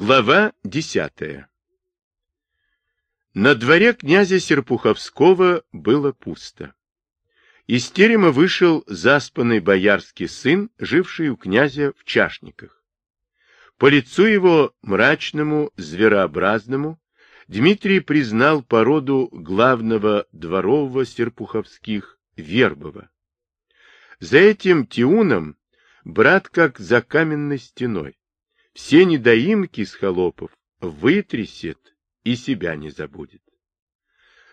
Глава десятая На дворе князя Серпуховского было пусто. Из терема вышел заспанный боярский сын, живший у князя в чашниках. По лицу его мрачному, зверообразному, Дмитрий признал породу главного дворового Серпуховских Вербова. За этим Тиуном брат как за каменной стеной все недоимки с холопов вытрясет и себя не забудет.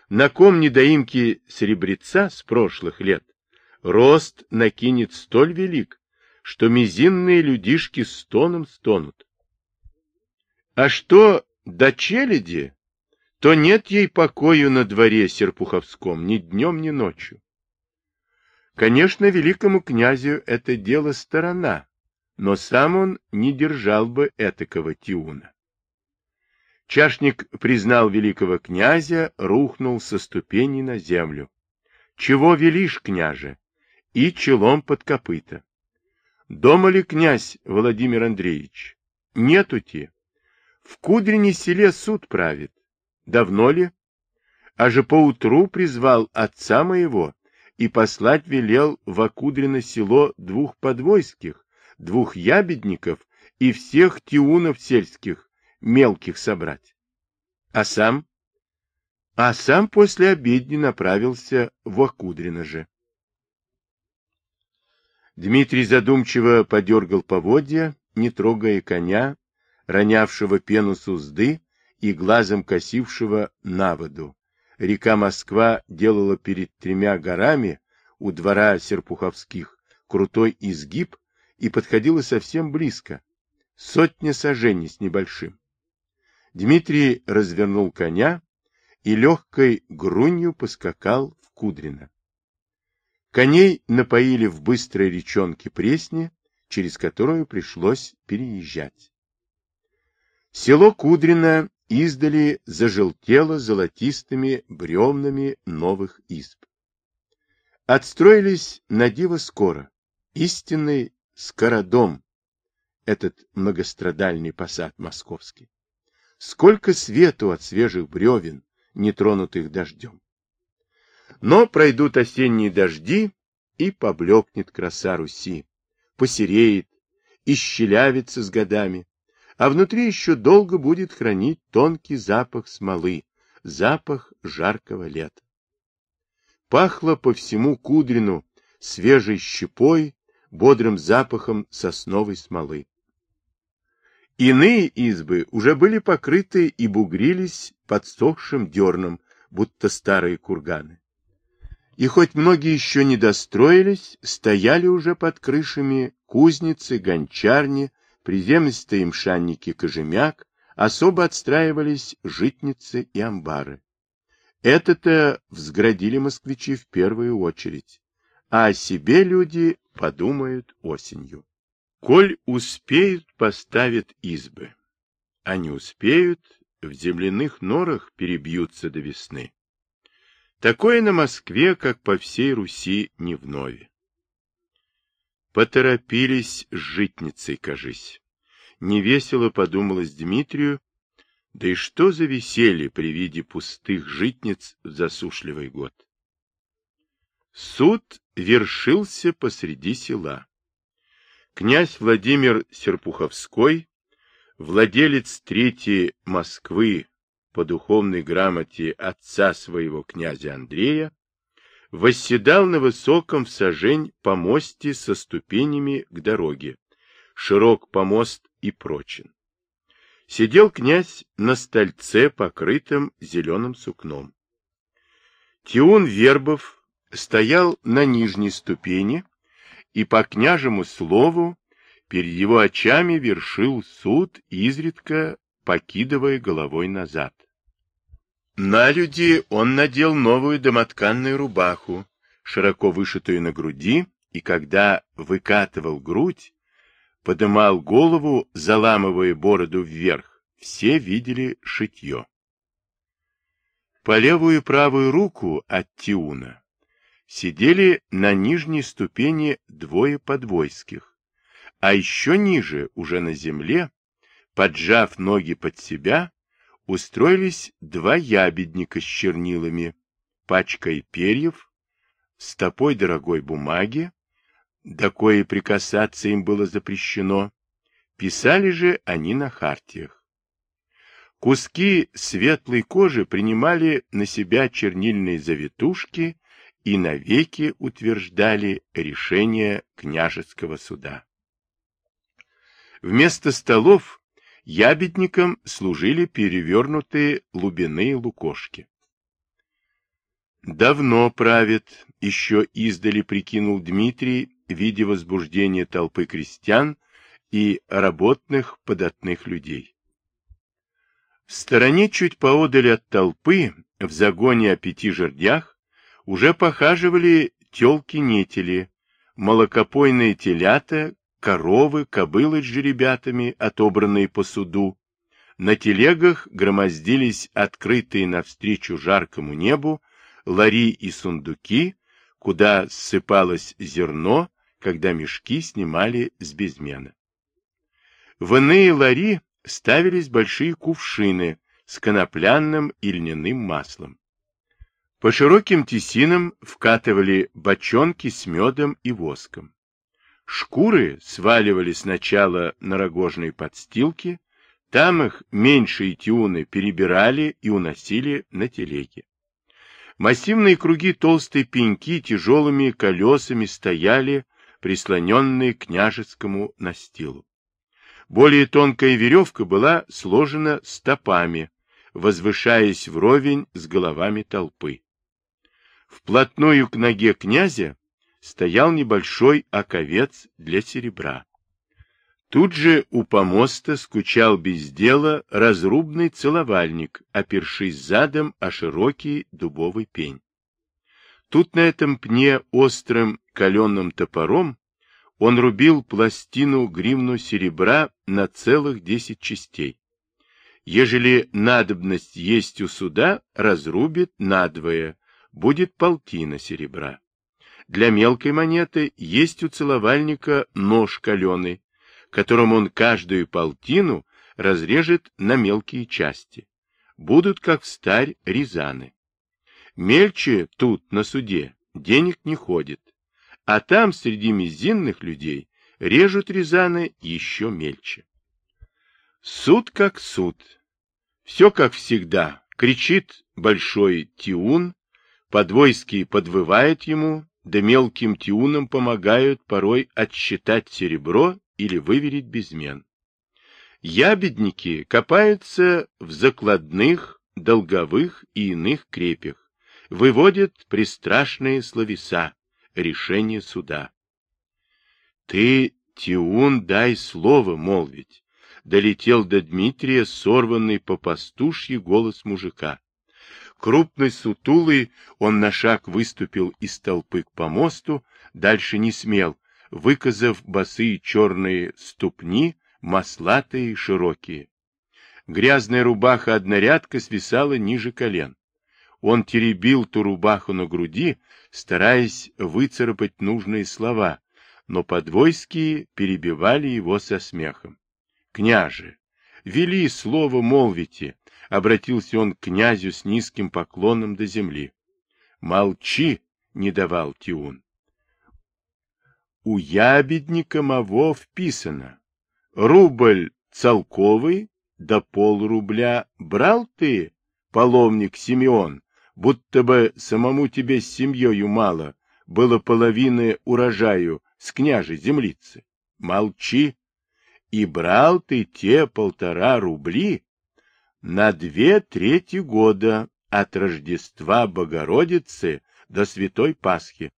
На ком недоимки серебреца с прошлых лет рост накинет столь велик, что мизинные людишки стоном стонут. А что до челяди, то нет ей покою на дворе Серпуховском ни днем, ни ночью. Конечно, великому князю это дело сторона, но сам он не держал бы этакого тиуна. Чашник признал великого князя, рухнул со ступеней на землю. Чего велишь, княже? И челом под копыта. Дома ли князь Владимир Андреевич? Нету те. В Кудрине селе суд правит. Давно ли? А же поутру призвал отца моего и послать велел в Акудрино село двух подвойских, двух ябедников и всех тиунов сельских, мелких собрать. А сам? А сам после обедни направился в Акудрино же. Дмитрий задумчиво подергал поводья, не трогая коня, ронявшего пену с узды и глазом косившего на воду. Река Москва делала перед тремя горами у двора Серпуховских крутой изгиб, и подходила совсем близко, сотня сажений с небольшим. Дмитрий развернул коня и легкой грунью поскакал в Кудрино. Коней напоили в быстрой речонке Пресне, через которую пришлось переезжать. Село Кудрино издали зажелтело золотистыми бревнами новых изб. Отстроились на диво скоро, истинный Скородом, этот многострадальный посад московский. Сколько свету от свежих бревен, не тронутых дождем. Но пройдут осенние дожди, и поблекнет краса Руси, посереет, исщелявится с годами, а внутри еще долго будет хранить тонкий запах смолы, запах жаркого лета. Пахло по всему Кудрину свежей щепой бодрым запахом сосновой смолы. Иные избы уже были покрыты и бугрились подсохшим дерном, будто старые курганы. И хоть многие еще не достроились, стояли уже под крышами кузницы, гончарни, приземистые мшанники кожемяк, особо отстраивались житницы и амбары. Это-то взградили москвичи в первую очередь, а о себе люди подумают осенью. Коль успеют, поставят избы, а не успеют, в земляных норах перебьются до весны. Такое на Москве, как по всей Руси, не вновь. Поторопились с житницей, кажись. Невесело подумалось Дмитрию, да и что за веселье при виде пустых житниц в засушливый год. Суд вершился посреди села. Князь Владимир Серпуховской, владелец третьей Москвы по духовной грамоте отца своего князя Андрея, восседал на высоком в сажень помосте со ступенями к дороге, широк помост и прочен. Сидел князь на стольце, покрытом зеленым сукном. Тиун Вербов стоял на нижней ступени и по княжему слову перед его очами вершил суд, изредка покидывая головой назад. На люди он надел новую домотканную рубаху, широко вышитую на груди, и когда выкатывал грудь, подымал голову, заламывая бороду вверх, все видели шитье. По левую и правую руку от Тиуна сидели на нижней ступени двое подвойских, а еще ниже, уже на земле, поджав ноги под себя, устроились два ябедника с чернилами, пачкой перьев, стопой дорогой бумаги, до коей прикасаться им было запрещено, писали же они на хартиях. Куски светлой кожи принимали на себя чернильные завитушки и навеки утверждали решение княжеского суда. Вместо столов ябедникам служили перевернутые лубяные лукошки. Давно правит, еще издали прикинул Дмитрий, видя возбуждение толпы крестьян и работных податных людей. В стороне чуть поодаль от толпы, в загоне о пяти жердях, уже похаживали телки-нетели, молокопойные телята, коровы, кобылы с жеребятами, отобранные по суду. На телегах громоздились открытые навстречу жаркому небу лари и сундуки, куда ссыпалось зерно, когда мешки снимали с безмена. В иные лари ставились большие кувшины с конопляным и льняным маслом. По широким тесинам вкатывали бочонки с медом и воском. Шкуры сваливали сначала на рогожные подстилки, там их меньшие тюны перебирали и уносили на телеги. Массивные круги толстой пеньки тяжелыми колесами стояли, прислоненные к княжескому настилу. Более тонкая веревка была сложена стопами, возвышаясь вровень с головами толпы. Вплотную к ноге князя стоял небольшой оковец для серебра. Тут же у помоста скучал без дела разрубный целовальник, опершись задом о широкий дубовый пень. Тут на этом пне острым каленым топором он рубил пластину гривну серебра на целых десять частей. Ежели надобность есть у суда, разрубит надвое, будет полтина серебра. Для мелкой монеты есть у целовальника нож каленый, которым он каждую полтину разрежет на мелкие части. Будут, как старь, рязаны. Мельче тут, на суде, денег не ходит, а там, среди мизинных людей, режут рязаны еще мельче. Суд как суд. Все как всегда. Кричит большой тиун, Подвойские подвывают ему, да мелким тиунам помогают порой отсчитать серебро или выверить безмен. Ябедники копаются в закладных, долговых и иных крепях, выводят пристрашные словеса, решение суда. Ты, Тиун, дай слово молвить, долетел до Дмитрия сорванный по пастушьи голос мужика. Крупный, сутулый, он на шаг выступил из толпы к помосту, дальше не смел, выказав босые черные ступни, маслатые широкие. Грязная рубаха-однорядка свисала ниже колен. Он теребил ту рубаху на груди, стараясь выцарапать нужные слова, но подвойские перебивали его со смехом. — Княже, вели слово молвите, — обратился он к князю с низким поклоном до земли. — Молчи, — не давал Тиун. У ябедника Маво вписано. Рубль целковый, да полрубля брал ты, половник Симеон, будто бы самому тебе с семьей мало, было половины урожаю с княжей землицы. Молчи. И брал ты те полтора рубли, на две трети года от Рождества Богородицы до Святой Пасхи.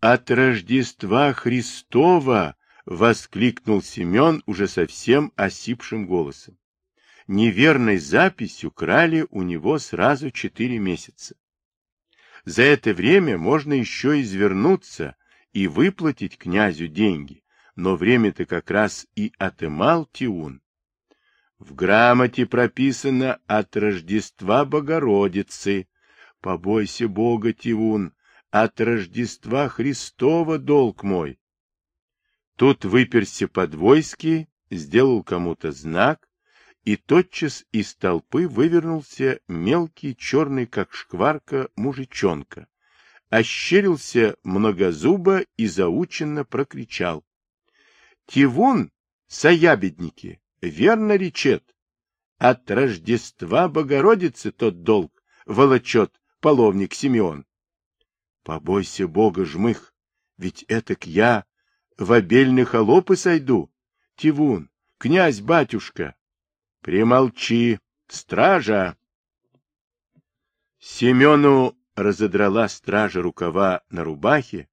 «От Рождества Христова!» — воскликнул Семен уже совсем осипшим голосом. Неверной записью крали у него сразу четыре месяца. За это время можно еще извернуться и выплатить князю деньги, но время-то как раз и отымал Тиун. В грамоте прописано от Рождества Богородицы. Побойся Бога, Тивун, от Рождества Христова долг мой. Тут выперся подвойский, сделал кому-то знак, и тотчас из толпы вывернулся мелкий черный, как шкварка, мужичонка, ощерился многозубо и заученно прокричал. — Тивун, саябедники, верно речет. От Рождества Богородицы тот долг волочет половник Симеон. Побойся Бога, жмых, ведь этак я в обельные холопы сойду. Тивун, князь-батюшка, примолчи, стража. Семену разодрала стража рукава на рубахе,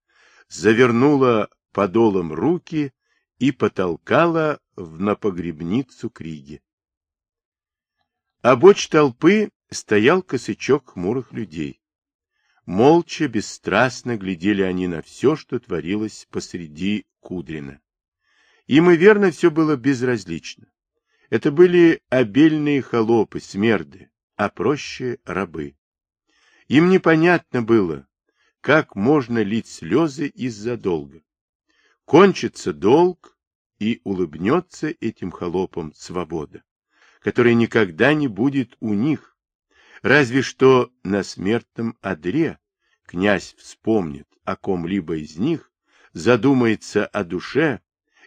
завернула подолом руки и потолкала в напогребницу Криги. Обочь толпы стоял косячок хмурых людей. Молча, бесстрастно глядели они на все, что творилось посреди Кудрина. Им и верно все было безразлично. Это были обельные холопы, смерды, а проще рабы. Им непонятно было, как можно лить слезы из-за долга. Кончится долг, и улыбнется этим холопам свобода, которая никогда не будет у них, Разве что на смертном одре князь вспомнит о ком-либо из них, задумается о душе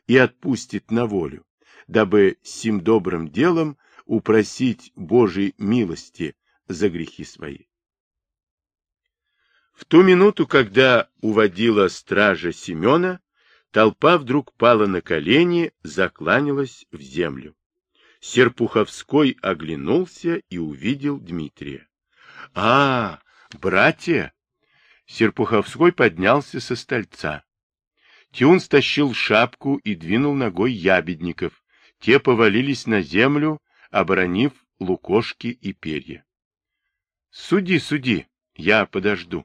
и отпустит на волю, дабы сим добрым делом упросить Божьей милости за грехи свои. В ту минуту, когда уводила стража Семена, толпа вдруг пала на колени, закланялась в землю. Серпуховской оглянулся и увидел Дмитрия. — А, братья! Серпуховской поднялся со стольца. Тюн стащил шапку и двинул ногой ябедников. Те повалились на землю, оборонив лукошки и перья. — Суди, суди, я подожду.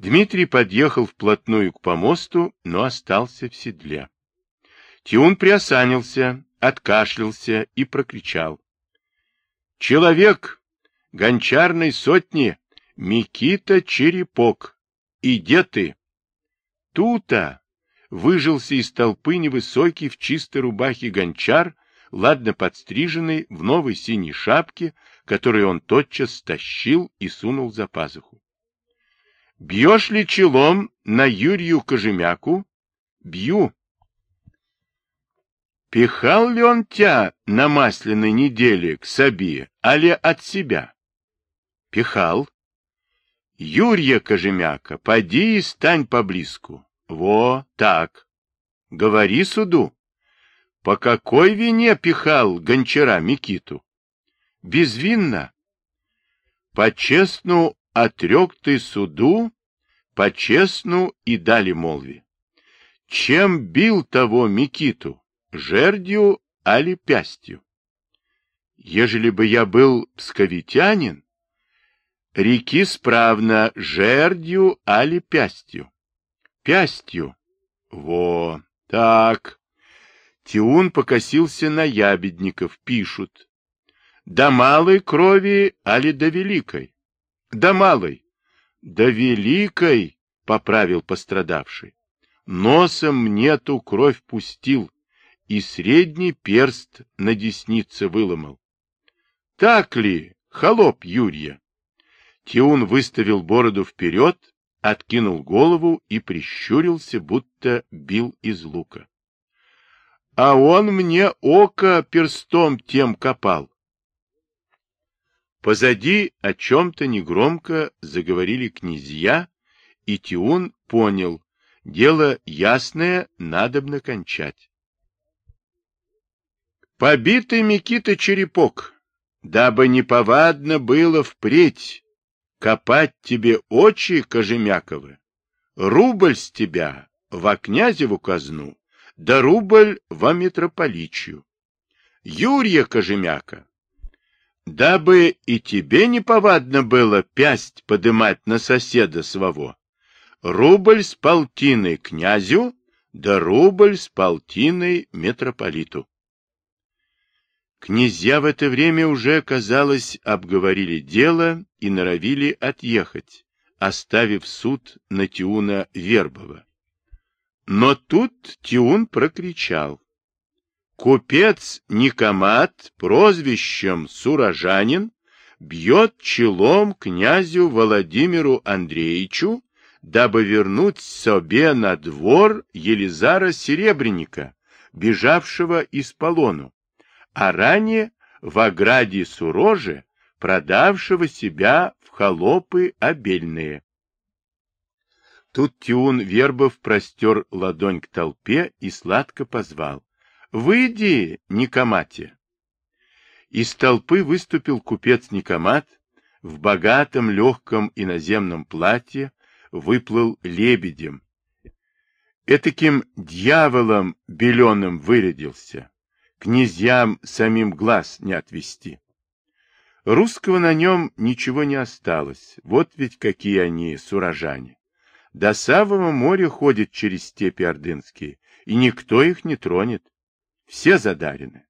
Дмитрий подъехал вплотную к помосту, но остался в седле. Тиун приосанился, откашлялся и прокричал. «Человек гончарной сотни Микита Черепок, иди ты!» Тута выжился из толпы невысокий в чистой рубахе гончар, ладно подстриженный, в новой синей шапке, которую он тотчас стащил и сунул за пазуху. «Бьешь ли челом на Юрию Кожемяку?» «Бью», Пихал ли он тебя на масляной неделе к Саби, али от себя? Пихал. Юрья Кожемяка, поди и стань поблизку. Во, так. Говори суду. По какой вине пихал гончара Микиту? Безвинно. По-честну отрек ты суду, по-честну и дали молви. Чем бил того Микиту? жердью али пястью. Ежели бы я был псковитянин, реки справно жердью али пястью. Пястью. Во, так. Тиун покосился на ябедников, пишут. До малой крови, али до великой? До малой. До великой, поправил пострадавший. Носом мне ту кровь пустил, и средний перст на деснице выломал. — Так ли, холоп Юрия? Тиун выставил бороду вперед, откинул голову и прищурился, будто бил из лука. — А он мне око перстом тем копал. Позади о чем-то негромко заговорили князья, и Тиун понял, дело ясное, надобно кончать. Побитый Микита черепок, дабы неповадно было впредь копать тебе очи Кожемяковы, рубль с тебя во князеву казну, да рубль во митрополичью. Юрия Кожемяка, дабы и тебе неповадно было пясть подымать на соседа своего, рубль с полтиной князю, да рубль с полтиной митрополиту. Князья в это время уже, казалось, обговорили дело и норовили отъехать, оставив суд на Тиуна Вербова. Но тут Тиун прокричал. Купец Никомат, прозвищем Суражанин, бьет челом князю Владимиру Андреевичу, дабы вернуть себе на двор Елизара Серебренника, бежавшего из полону, а ранее в ограде Суроже, продавшего себя в холопы обельные. Тут Тиун Вербов простер ладонь к толпе и сладко позвал. — Выйди, Никомате! Из толпы выступил купец Никомат, в богатом легком иноземном платье выплыл лебедем. Этаким дьяволом беленым вырядился, князьям самим глаз не отвести. Русского на нем ничего не осталось, вот ведь какие они, сурожане. До самого моря ходят через степи ордынские, и никто их не тронет. Все задарены.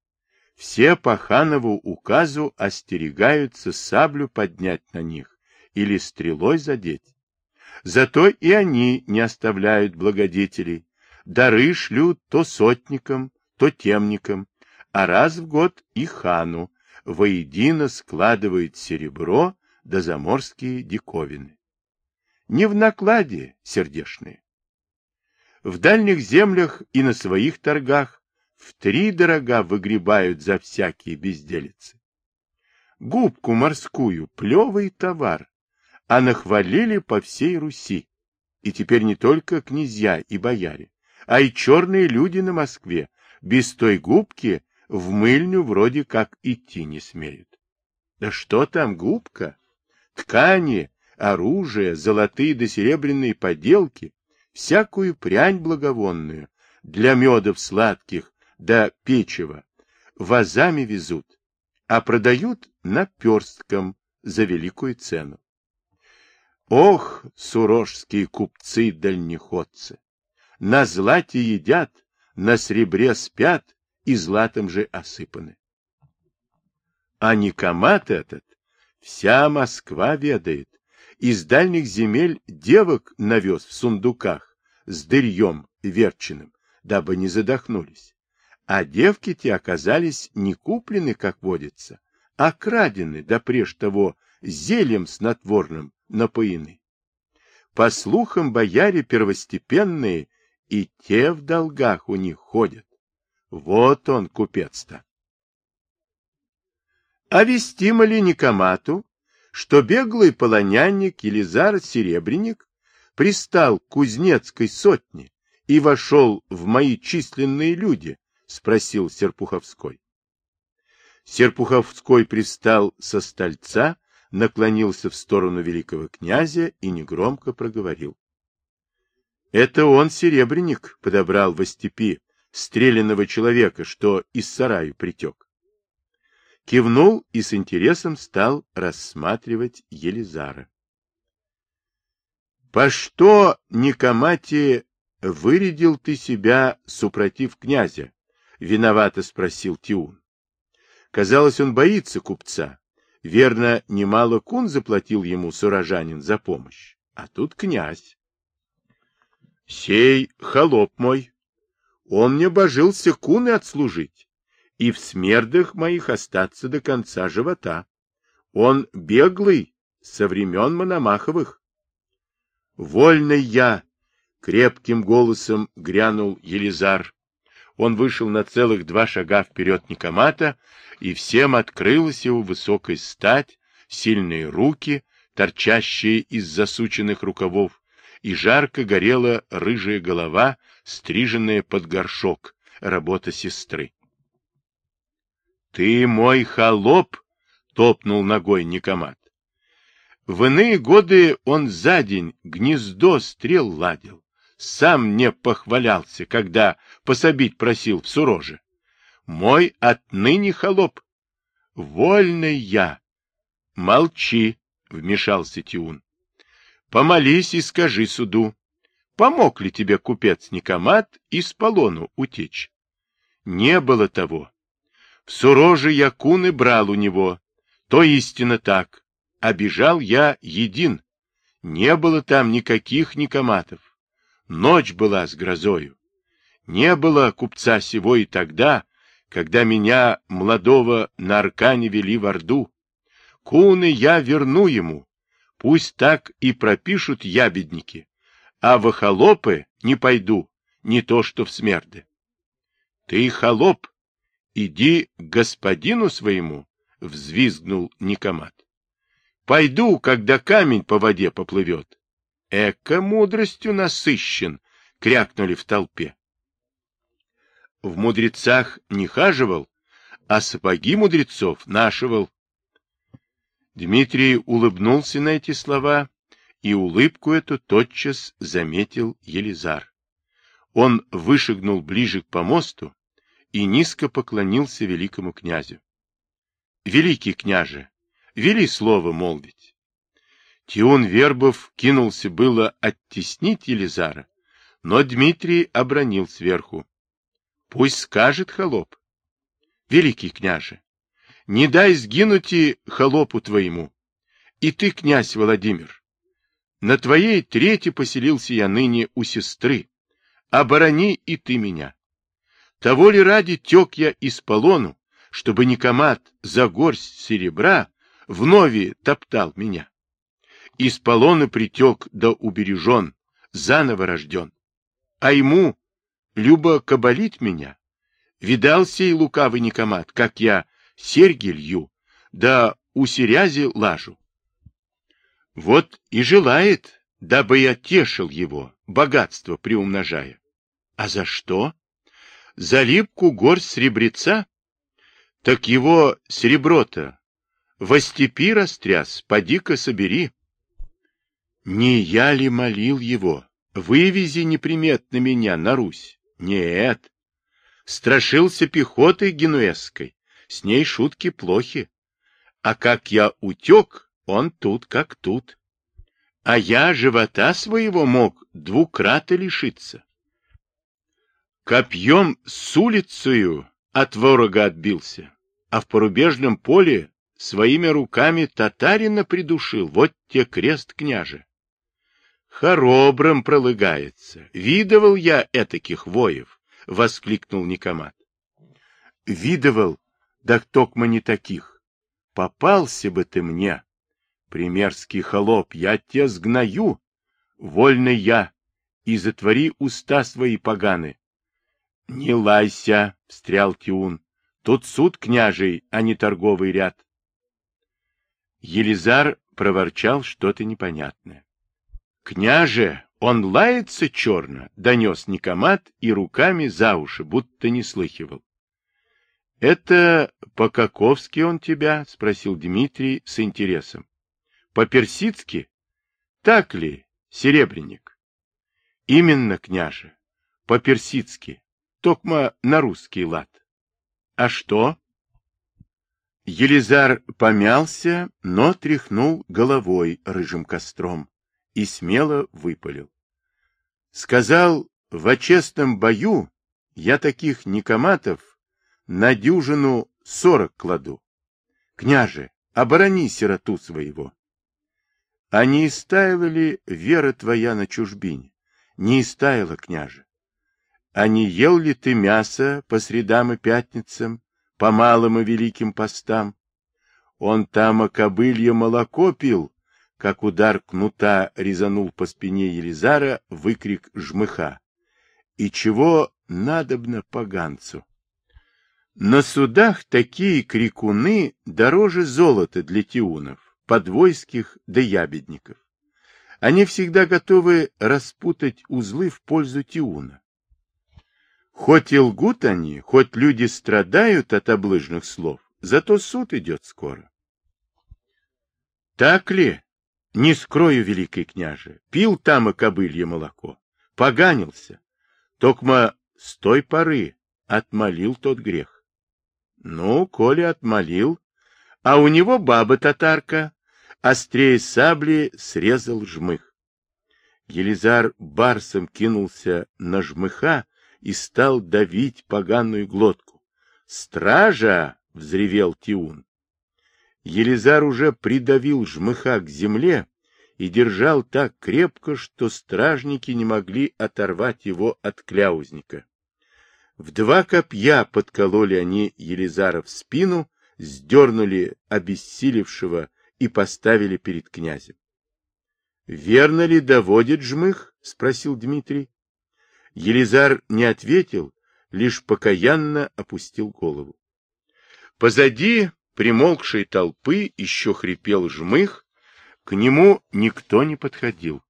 Все по ханову указу остерегаются саблю поднять на них или стрелой задеть. Зато и они не оставляют благодетелей. Дары шлют то сотникам, то темникам, а раз в год и хану воедино складывают серебро да заморские диковины не в накладе сердешные. В дальних землях и на своих торгах в три дорога выгребают за всякие безделицы. Губку морскую, плевый товар, а нахвалили по всей Руси. И теперь не только князья и бояре, а и черные люди на Москве без той губки в мыльню вроде как идти не смеют. Да что там губка? Ткани, оружие, золотые да серебряные поделки, всякую прянь благовонную, для медов сладких да печева, вазами везут, а продают наперстком за великую цену. Ох, сурожские купцы-дальнеходцы! На злате едят, на сребре спят и златом же осыпаны. А Никомат этот вся Москва ведает, из дальних земель девок навез в сундуках с дырьем верченным, дабы не задохнулись. А девки те оказались не куплены, как водится, а крадены, да прежде того, зельем снотворным напоены. По слухам, бояре первостепенные и те в долгах у них ходят. Вот он, купец-то. А вестимо ли Никомату, что беглый полонянник Елизар Серебренник пристал к кузнецкой сотне и вошел в мои численные люди? — спросил Серпуховской. Серпуховской пристал со стольца, наклонился в сторону великого князя и негромко проговорил. — Это он, Серебренник, подобрал во степи стрелянного человека, что из сараю притек кивнул и с интересом стал рассматривать Елизара. — По что, Никомате, вырядил ты себя, супротив князя? — виновато спросил Тиун. Казалось, он боится купца. Верно, немало кун заплатил ему сурожанин за помощь. А тут князь. — Сей холоп мой. Он мне божился куны отслужить и в смердах моих остаться до конца живота. Он беглый, со времен Мономаховых. Вольный я! Крепким голосом грянул Елизар. Он вышел на целых два шага вперед Никомата, и всем открылась его высокая стать, сильные руки, торчащие из засученных рукавов, и жарко горела рыжая голова, стриженная под горшок, работа сестры. — Ты мой холоп! — топнул ногой Никомат. В иные годы он за день гнездо стрел ладил. Сам мне похвалялся, когда пособить просил в суроже. Мой отныне холоп. Вольный я. Молчи, — вмешался Тиун. Помолись и скажи суду, помог ли тебе купец Никомат из полону утечь? Не было того. В суроже я куны брал у него. То истинно так. Обижал я един. Не было там никаких никоматов. Ночь была с грозою. Не было купца сего и тогда, когда меня, молодого, на Аркане вели в Орду. Куны я верну ему, пусть так и пропишут ябедники, а в холопы не пойду, не то что в смерды. Ты холоп, иди к господину своему, — взвизгнул Никомат. Пойду, когда камень по воде поплывет. Эко мудростью насыщен, — крякнули в толпе. В мудрецах не хаживал, а сапоги мудрецов нашивал. Дмитрий улыбнулся на эти слова, и улыбку эту тотчас заметил Елизар. Он вышагнул ближе к помосту и низко поклонился великому князю. — Великий княже, вели слово молвить. Тион Вербов кинулся было оттеснить Елизара, но Дмитрий обронил сверху. — Пусть скажет холоп. — Великий княже, не дай сгинуть и холопу твоему. И ты, князь Владимир, на твоей трети поселился я ныне у сестры. Оборони и ты меня. Того ли ради тек я из полону, чтобы Никомат за горсть серебра вновь топтал меня? Из полона притек да убережен, заново рожден. А ему, любо кабалить меня, видал сей лукавый Никомат, как я серьги лью, да у серязи лажу. Вот и желает, дабы я тешил его, богатство приумножая. А за что? За липку горсть сребреца? Так его серебро-то во степи растряс, поди-ка собери. Не я ли молил его, вывези неприметно меня на Русь? Нет. Страшился пехоты генуэзской, с ней шутки плохи. А как я утек, он тут как тут. А я живота своего мог двукрата лишиться. Копьем с улицею от ворога отбился, а в порубежном поле своими руками татарина придушил, вот те крест княже. Хоробрым пролыгается. Видывал я этаких воев, — воскликнул Никомат. Видывал, да токма не таких. Попался бы ты мне, примерский холоп, я тебя сгною, вольный я, и затвори уста свои поганы, — Не лайся, — встрял Тиун. — Тут суд княжий, а не торговый ряд. Елизар проворчал что-то непонятное. — Княже, он лается черно, — донес Никомат и руками за уши, будто не слыхивал. — Это по-каковски он тебя? — спросил Дмитрий с интересом. — По-персидски? Так ли, серебряник? — Именно, княже, по-персидски токма на русский лад. А что? Елизар помялся, но тряхнул головой рыжим костром и смело выпалил. Сказал, в честном бою я таких никоматов на дюжину сорок кладу. Княже, оборони сироту своего. А не истаяла ли вера твоя на чужбине? Не истаяла, княже. А не ел ли ты мясо по средам и пятницам, по малым и великим постам? Он там о кобылье молоко пил, как удар кнута резанул по спине Елизара выкрик жмыха. И чего надобно поганцу? На судах такие крикуны дороже золота для тиунов, подвойских да ябедников. Они всегда готовы распутать узлы в пользу тиуна. Хоть и лгут они, хоть люди страдают от облыжных слов, зато суд идет скоро. Так ли? Не скрою, великий княже, пил там и кобылье молоко, поганился. Токма с той поры отмолил тот грех. Ну, коли отмолил, а у него баба татарка, острее сабли срезал жмых. Елизар барсом кинулся на жмыха, и стал давить поганую глотку. «Стража!» — взревел Тиун. Елизар уже придавил жмыха к земле и держал так крепко, что стражники не могли оторвать его от кляузника. В два копья подкололи они Елизара в спину, сдернули обессилевшего и поставили перед князем. — Верно ли доводит жмых? — спросил Дмитрий. Елизар не ответил, лишь покаянно опустил голову. Позади примолкшей толпы еще хрипел жмых, к нему никто не подходил.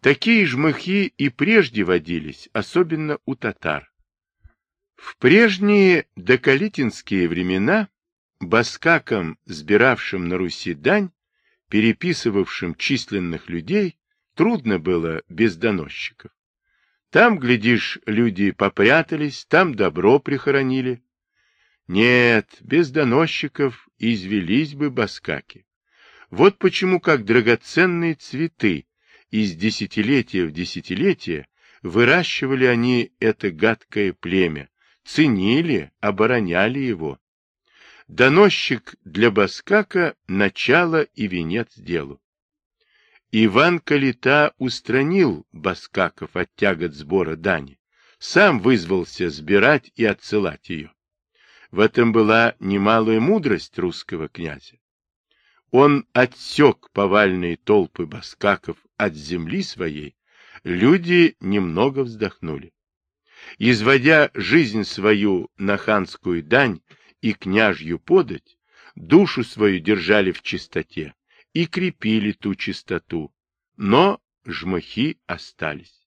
Такие жмыхи и прежде водились, особенно у татар. В прежние доколитинские времена баскакам, сбиравшим на Руси дань, переписывавшим численных людей, трудно было без доносчиков. Там, глядишь, люди попрятались, там добро прихоронили. Нет, без доносчиков извелись бы баскаки. Вот почему, как драгоценные цветы, из десятилетия в десятилетие выращивали они это гадкое племя, ценили, обороняли его. Доносчик для баскака — начало и венец делу. Иван Калита устранил баскаков от тягот сбора дани, сам вызвался сбирать и отсылать ее. В этом была немалая мудрость русского князя. Он отсек повальные толпы баскаков от земли своей, люди немного вздохнули. Изводя жизнь свою на ханскую дань и княжью подать, душу свою держали в чистоте, и крепили ту чистоту, но жмахи остались.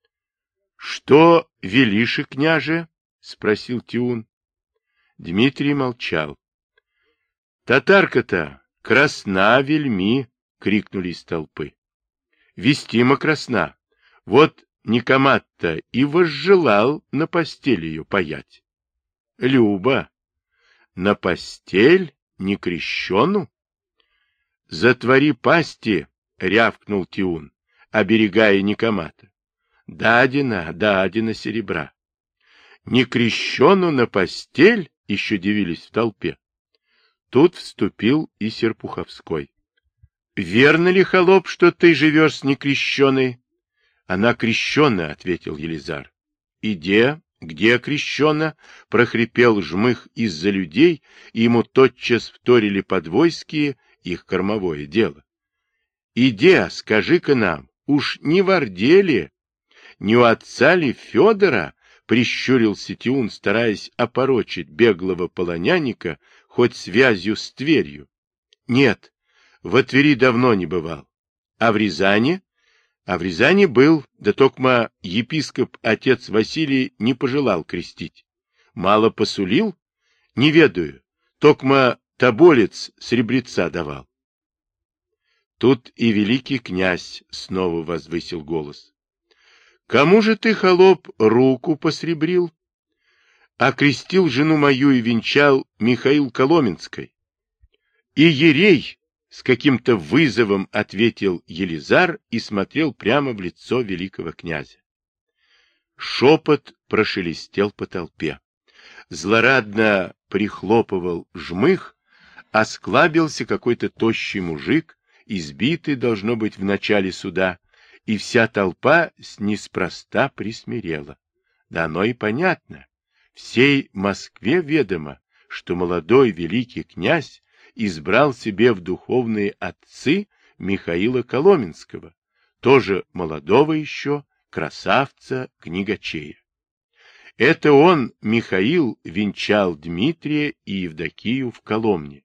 — Что велиши, княже? — спросил Тиун. Дмитрий молчал. — Татарка-то красна вельми! — крикнули из толпы. — Вестима красна. Вот Никомат-то и возжелал на постель ее паять. — Люба! На постель некрещену? — Затвори пасти, — рявкнул Тиун, оберегая Никомата. — Дадина, дадина серебра. — Не крещену на постель? — еще дивились в толпе. Тут вступил и Серпуховской. — Верно ли, холоп, что ты живешь с некрещенной? — Она крещена, — ответил Елизар. — Иде, где крещена? — прохрипел жмых из-за людей, и ему тотчас вторили подвойские их кормовое дело. Иди, скажи-ка нам, уж не в Орделе, не у отца ли Федора, прищурился Тиун, стараясь опорочить беглого полоняника хоть связью с Тверью. Нет, в Твери давно не бывал. А в Рязани? А в Рязани был, да токма епископ отец Василий не пожелал крестить. Мало посулил? Не ведаю. Токма Тоболец сребреца давал. Тут и великий князь снова возвысил голос. — Кому же ты, холоп, руку посребрил? Окрестил жену мою и венчал Михаил Коломенской. И Ерей с каким-то вызовом ответил Елизар и смотрел прямо в лицо великого князя. Шепот прошелестел по толпе. Злорадно прихлопывал жмых, осклабился какой-то тощий мужик, избитый, должно быть, в начале суда, и вся толпа неспроста присмирела. Да оно и понятно. Всей Москве ведомо, что молодой великий князь избрал себе в духовные отцы Михаила Коломенского, тоже молодого еще, красавца, книгачея. Это он, Михаил, венчал Дмитрия и Евдокию в Коломне,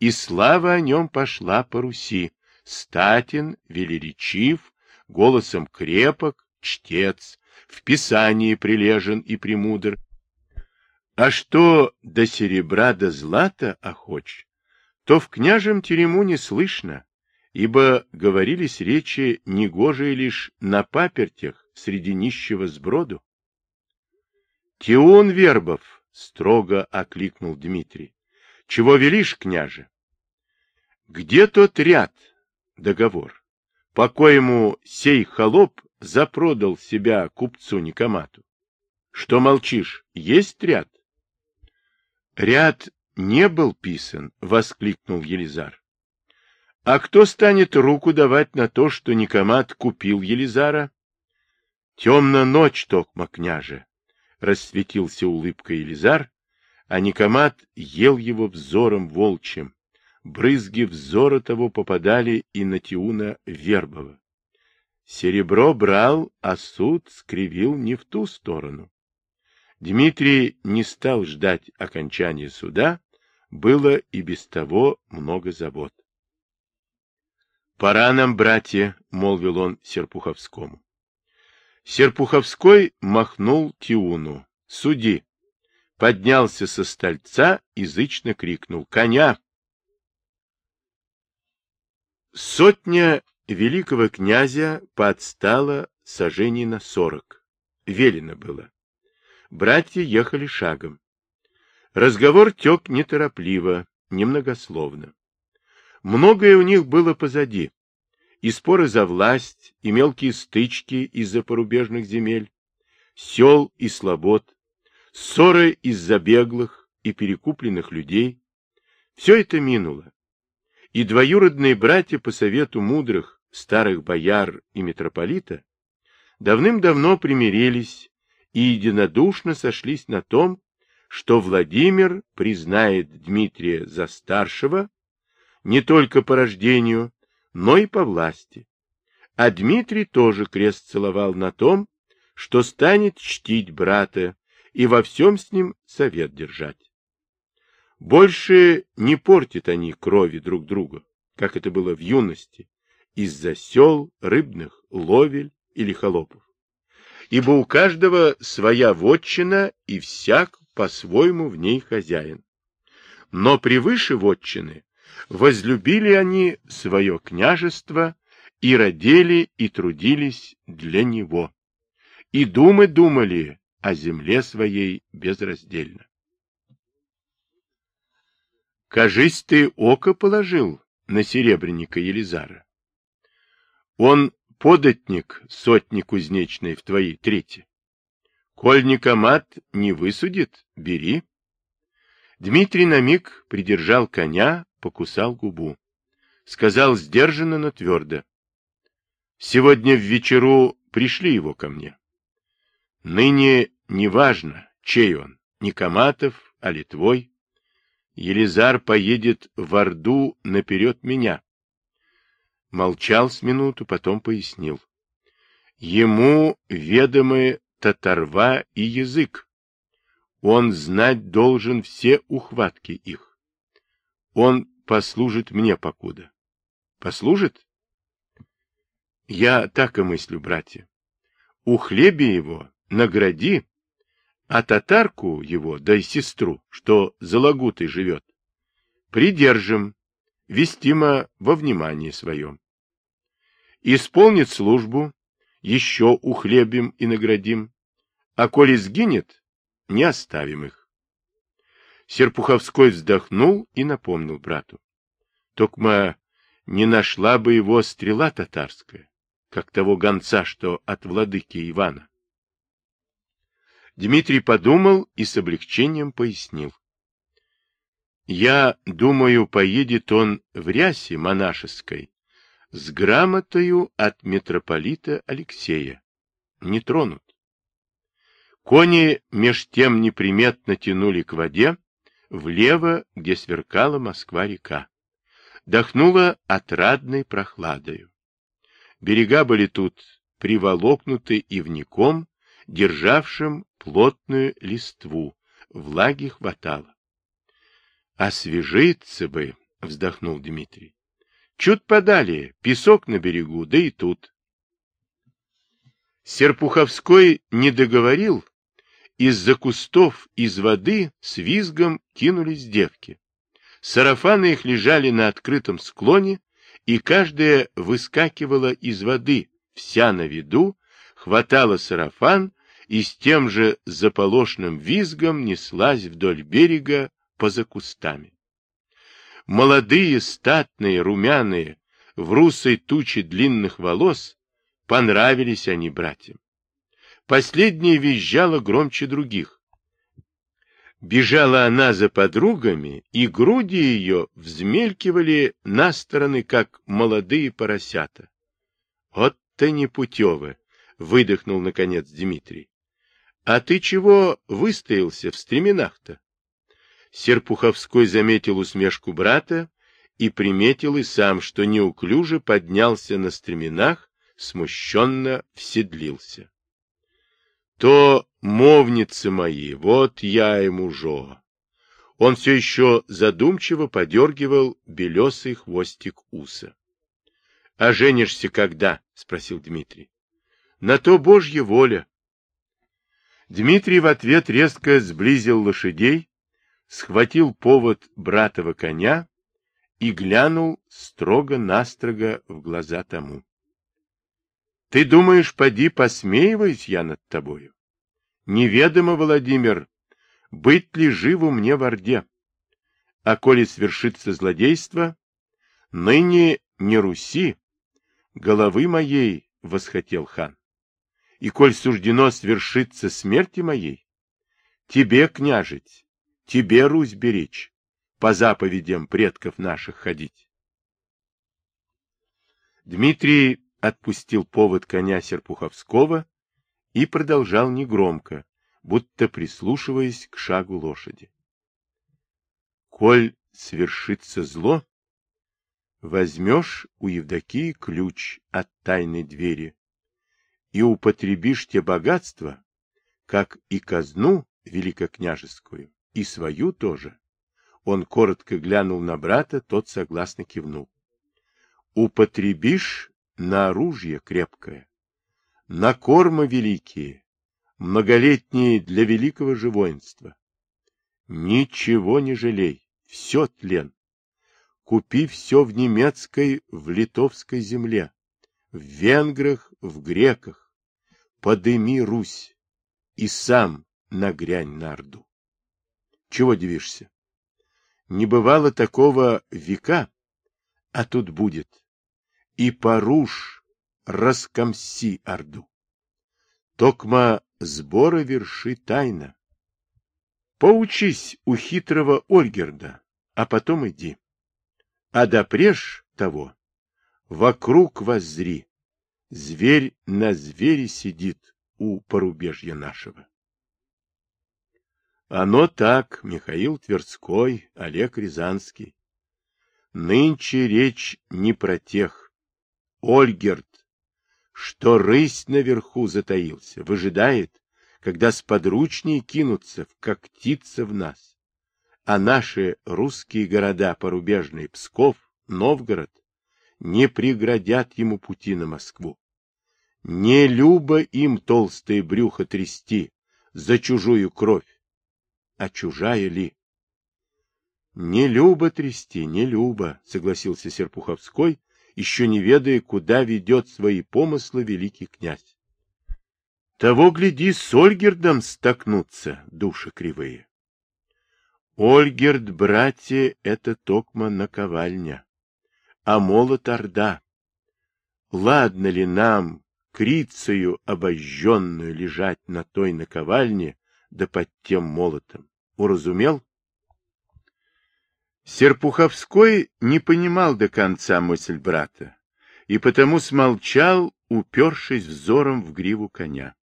и слава о нем пошла по Руси. Статин, велеречив, голосом крепок, чтец, в писании прилежен и премудр. А что до серебра до злата охоч, то в княжем терему не слышно, ибо говорились речи негожие лишь на папертях среди нищего сброду. — Тион Вербов! — строго окликнул Дмитрий. Чего велишь, княже? Где тот ряд, договор, по коему сей холоп запродал себя купцу Никомату? Что молчишь, есть ряд? Ряд не был писан, воскликнул Елизар. А кто станет руку давать на то, что Никомат купил Елизара? Темна ночь, токма княже. расцветился улыбкой Елизар, а Никомат ел его взором волчьим. Брызги взора того попадали и на Тиуна Вербова. Серебро брал, а суд скривил не в ту сторону. Дмитрий не стал ждать окончания суда, было и без того много забот. — Пора нам, братья, — молвил он Серпуховскому. Серпуховской махнул Тиуну. — Суди. Поднялся со стольца и зычно крикнул. — Коня! Сотня великого князя подстала сожжений на сорок. Велено было. Братья ехали шагом. Разговор тек неторопливо, немногословно. Многое у них было позади. И споры за власть, и мелкие стычки из-за порубежных земель, сел и слобод, ссоры из-за беглых и перекупленных людей. Все это минуло. И двоюродные братья по совету мудрых старых бояр и митрополита, давным-давно примирились и единодушно сошлись на том, что Владимир признает Дмитрия за старшего не только по рождению, но и по власти. А Дмитрий тоже крест целовал на том, что станет чтить брата и во всем с ним совет держать. Больше не портят они крови друг друга, как это было в юности, из-за сел, рыбных, ловель или холопов. Ибо у каждого своя вотчина, и всяк по-своему в ней хозяин. Но превыше вотчины возлюбили они свое княжество и родили и трудились для него. И думы думали о земле своей безраздельно. Кажись, ты око положил на серебряника Елизара. Он податник сотни кузнечной в твоей трети. Коль Никомат не высудит, бери. Дмитрий на миг придержал коня, покусал губу. Сказал сдержанно, но твердо. Сегодня в вечеру пришли его ко мне. Ныне неважно, чей он, Никоматов, а ли твой. Елизар поедет в Орду наперед меня. Молчал с минуту, потом пояснил. Ему ведомы татарва и язык. Он знать должен все ухватки их. Он послужит мне покуда. Послужит? Я так и мыслю, братья. У хлебе его награди, а татарку его, да и сестру, что за лагутой живет, придержим, вестимо во внимание своем. Исполнит службу, еще ухлебим и наградим, а коли сгинет, не оставим их. Серпуховской вздохнул и напомнил брату. Токма не нашла бы его стрела татарская, как того гонца, что от владыки Ивана. Дмитрий подумал и с облегчением пояснил. Я думаю, поедет он в рясе монашеской, с грамотою от митрополита Алексея. Не тронут. Кони меж тем неприметно тянули к воде, влево, где сверкала Москва-река. Дохнула отрадной прохладою. Берега были тут приволокнуты ивником, державшим плотную листву, влаги хватало. «Освежиться бы!» — вздохнул Дмитрий. Чуть подали, песок на берегу, да и тут. Серпуховской не договорил, из-за кустов, из воды с визгом кинулись девки. Сарафаны их лежали на открытом склоне, и каждая выскакивала из воды, вся на виду, хватала сарафан и с тем же заполошным визгом неслась вдоль берега поза кустами. Молодые, статные, румяные, в русой туче длинных волос, понравились они братьям. Последняя визжала громче других. Бежала она за подругами, и груди ее взмелькивали на стороны, как молодые поросята. — Вот-то непутевы! — выдохнул, наконец, Дмитрий. А ты чего выстоялся в стременах-то? Серпуховской заметил усмешку брата и приметил и сам, что неуклюже поднялся на стременах, смущенно вседлился. То мовницы мои, вот я ему жо. Он все еще задумчиво подергивал белесый хвостик уса. — А женишься когда? — спросил Дмитрий. — На то Божья воля. Дмитрий в ответ резко сблизил лошадей, схватил повод братова коня и глянул строго-настрого в глаза тому. — Ты думаешь, поди посмеиваюсь я над тобою? Неведомо, Владимир, быть ли живу мне в Орде? А коли свершится злодейство, ныне не Руси, головы моей восхотел хан. И коль суждено свершиться смерти моей, тебе, княжить, тебе, Русь, беречь, по заповедям предков наших ходить. Дмитрий отпустил повод коня Серпуховского и продолжал негромко, будто прислушиваясь к шагу лошади. Коль свершится зло, возьмешь у Евдокии ключ от тайной двери и употребишь те богатства, как и казну великокняжескую, и свою тоже. Он коротко глянул на брата, тот согласно кивнул. Употребишь на оружие крепкое, на кормы великие, многолетние для великого же воинства. Ничего не жалей, все тлен. Купи все в немецкой, в литовской земле, в венграх, в греках. Подыми Русь и сам нагрянь на Орду. Чего дивишься? Не бывало такого века, а тут будет. И поруш, раскомси Орду. Токма сбора верши тайна. Поучись у хитрого Ольгерда, а потом иди. А допреж того, вокруг воззри, зверь на звере сидит у порубежья нашего. Оно так, Михаил Тверской, Олег Рязанский. Нынче речь не про тех. Ольгерд что рысь наверху затаился, выжидает, когда сподручнее кинутся, птица в нас. А наши русские города порубежные, Псков, Новгород, не преградят ему пути на Москву. Не любо им толстое брюхо трясти за чужую кровь. А чужая ли? Не любо трясти, не любо, согласился Серпуховской, еще не ведая, куда ведет свои помыслы великий князь. Того, гляди, с Ольгердом столкнутся души кривые. Ольгерд, братья, это токма наковальня, а молот орда. Ладно ли нам, крицею обожженную, лежать на той наковальне, да под тем молотом? Уразумел? Серпуховской не понимал до конца мысль брата и потому смолчал, упершись взором в гриву коня.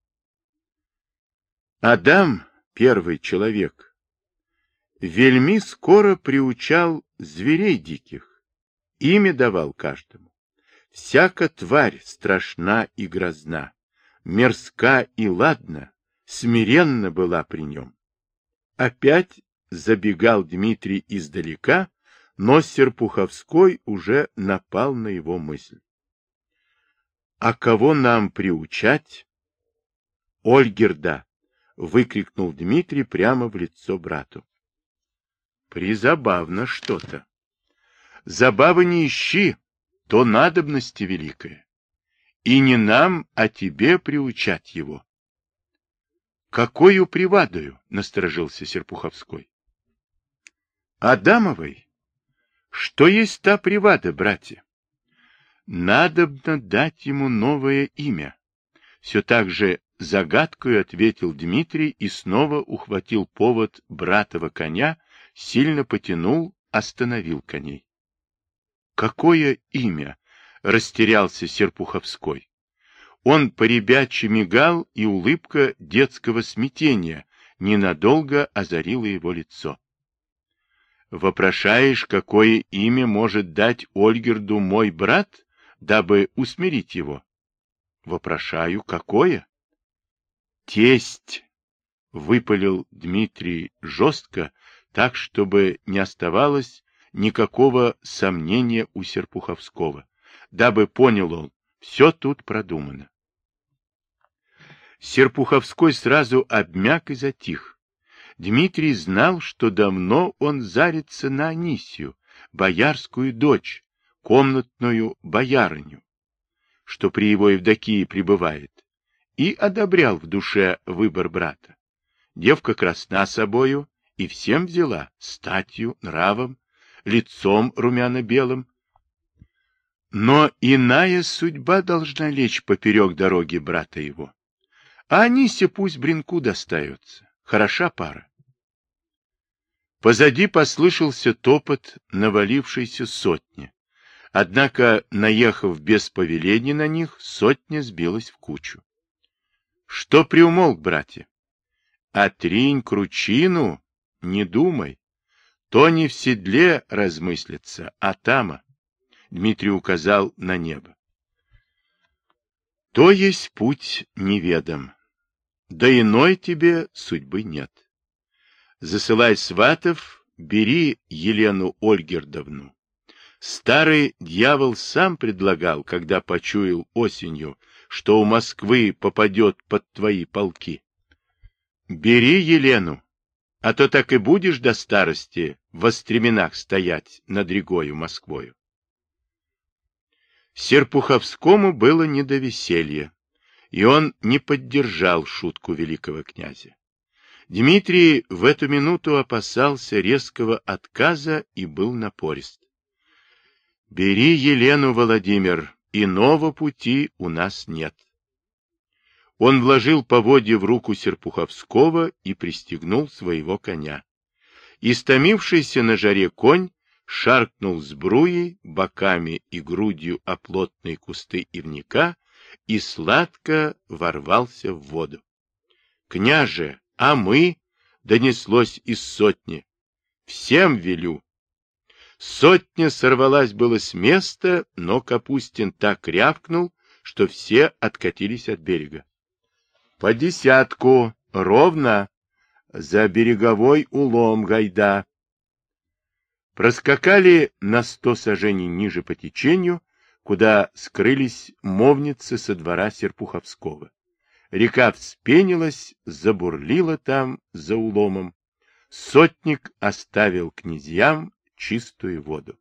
Адам, первый человек, вельми скоро приучал зверей диких, имя давал каждому. Всяка тварь страшна и грозна, мерзка и ладна, смиренно была при нем. Опять забегал Дмитрий издалека, но Серпуховской уже напал на его мысль. — А кого нам приучать? — Ольгерда! — выкрикнул Дмитрий прямо в лицо брату. — Призабавно что-то. Забавы не ищи, то надобности великая. И не нам, а тебе приучать его. — Какою привадою? — насторожился Серпуховской. Адамовой? Что есть та привада, братья? Надобно дать ему новое имя. Все так же загадкою ответил Дмитрий и снова ухватил повод братова коня, сильно потянул, остановил коней. Какое имя? Растерялся Серпуховской. Он поребяче мигал, и улыбка детского смятения ненадолго озарила его лицо. «Вопрошаешь, какое имя может дать Ольгерду мой брат, дабы усмирить его?» «Вопрошаю, какое?» «Тесть!» — выпалил Дмитрий жестко, так, чтобы не оставалось никакого сомнения у Серпуховского, дабы понял он, все тут продумано. Серпуховской сразу обмяк и затих. Дмитрий знал, что давно он зарится на Анисию, боярскую дочь, комнатную боярыню, что при его Евдокии пребывает, и одобрял в душе выбор брата. Девка красна собою и всем взяла, статью, нравом, лицом румяно-белым. Но иная судьба должна лечь поперек дороги брата его. А Анисе пусть бренку достается. Хороша пара. Позади послышался топот навалившейся сотни. Однако, наехав без повеления на них, сотня сбилась в кучу. Что приумолк, братья? Отринь кручину, не думай. То не в седле размыслится, а тама. Дмитрий указал на небо. То есть путь неведом да иной тебе судьбы нет. Засылай сватов, бери Елену Ольгердовну. Старый дьявол сам предлагал, когда почуял осенью, что у Москвы попадет под твои полки. Бери Елену, а то так и будешь до старости во стременах стоять над Ригою Москвою. Серпуховскому было не до веселья и он не поддержал шутку великого князя. Дмитрий в эту минуту опасался резкого отказа и был напорист. «Бери Елену, Владимир, иного пути у нас нет». Он вложил поводья в руку Серпуховского и пристегнул своего коня. Истомившийся на жаре конь шаркнул сбруей, боками и грудью о плотные кусты ивника и сладко ворвался в воду. «Княже, а мы?» — донеслось из сотни. «Всем велю». Сотня сорвалась было с места, но Капустин так рявкнул, что все откатились от берега. «По десятку, ровно, за береговой улом гайда». Проскакали на сто сажений ниже по течению, куда скрылись мовницы со двора Серпуховского. Река вспенилась, забурлила там за уломом. Сотник оставил князьям чистую воду.